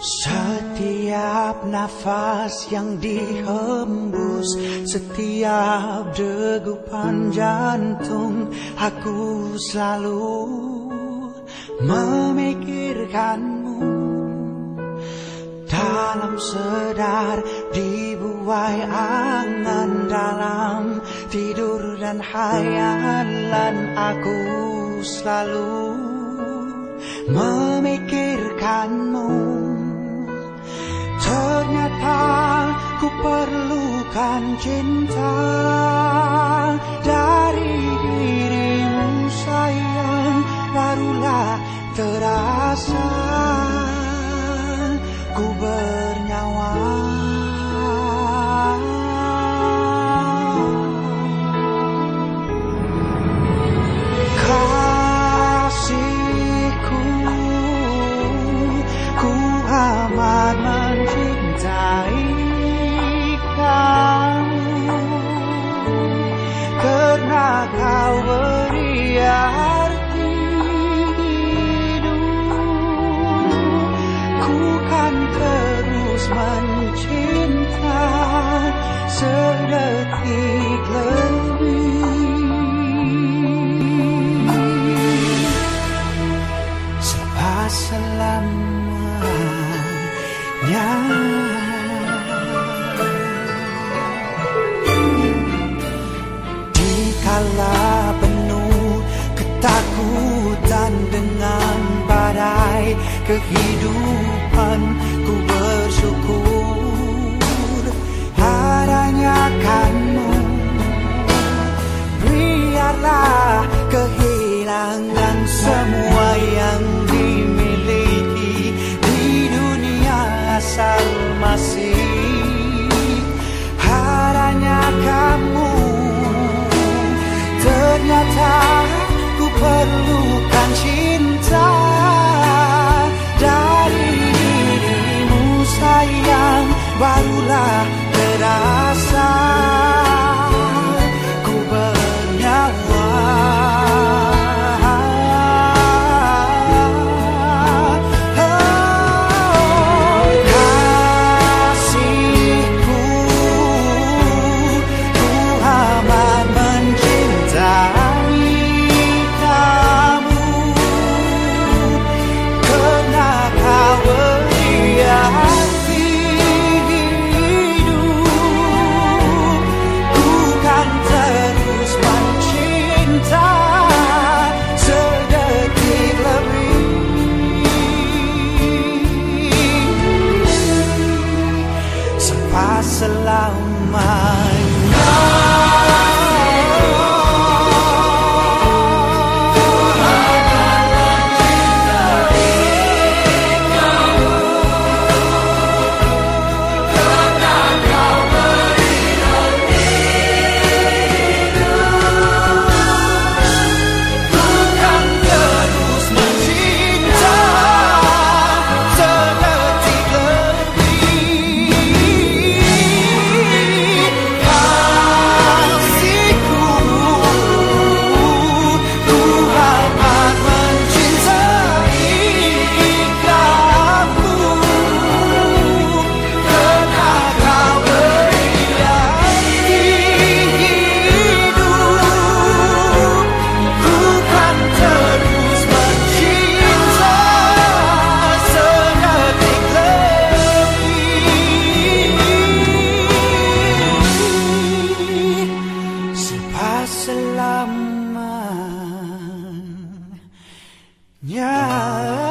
Setiap nafas yang dihembus Setiap degupan jantung Aku selalu memikirkanmu. Dalam sedar dibuai angan Dalam tidur dan hayalan Aku selalu memikirkanmu. Aku ku perlukan cinta? sakit lebih Sebab selamanya. Dikala penuh ketakutan dengan badai kehidupan sayang barulah terasa mar. Yeah.